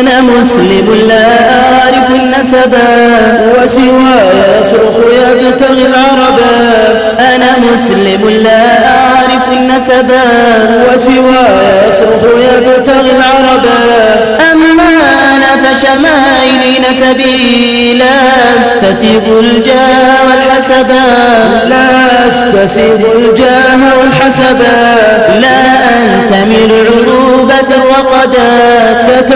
أنا مسلم لا أعرف النسبا وسواي يصرخ يبتغي العربا أنا مسلم لا أعرف النسبا وسواي يصرخ يبتغي العربا أما أنا فشمائلي نسبي لا أستسيغ الجاه والحسبا لا أستسيغ الجاه والحسبا لا أنتمي لعروبة الرقدات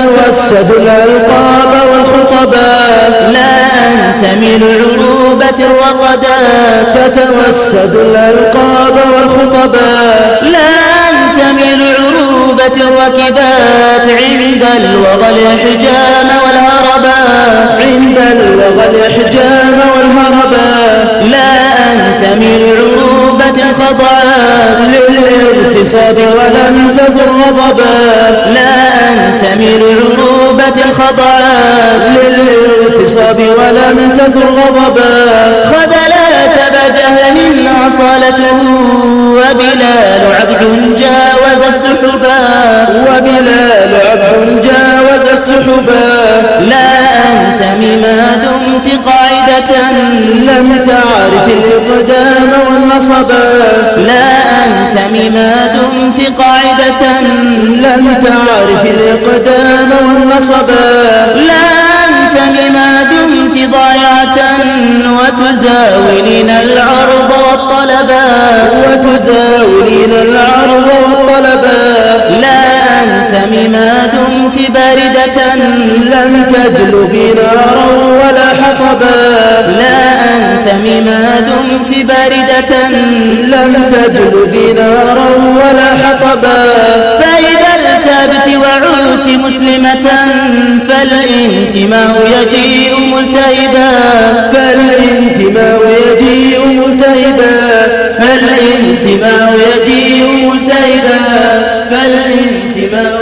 تتوسد الألقاب والخطبات لا أنتمي لعروبة الرقدات تتوسد الألقاب والخطبات لا أنتمي لعروبة الركبات عند الوغى الإحجام والهربات عند الوغى الإحجام والهربات لا أنتمي لعروبة الخضعات للاغتصاب ولم تذر غضبا لا أنتمي لعروبة الخضعات للاغتصاب ولم تذر غضبا. خذلات بجهل أصالته وبلال عبد جاوز السحبا. وبلال عبد جاوز السحبا. لا أنتمي ما دمت قاعدة لم تعرف الإقدام والنصبا لا أنتمي ما دمت قاعدة لم تعرف الإقدام والنصبا لا أنتمي ما دمت ضايعة وتزاولين العرض والطلبا وتزاولين العرض والطلبا لا أنتمي ما دمت باردة. لم تجلبي نارا ولا حطبا لا أنتمي ما دمت باردة. لم تجلبي نارا ولا حطبا مسلمة فالانتماء يجيء ملتهبا. فالانتماء يجيء ملتهبا. فالانتماء يجيء ملتهبا. فالانتماء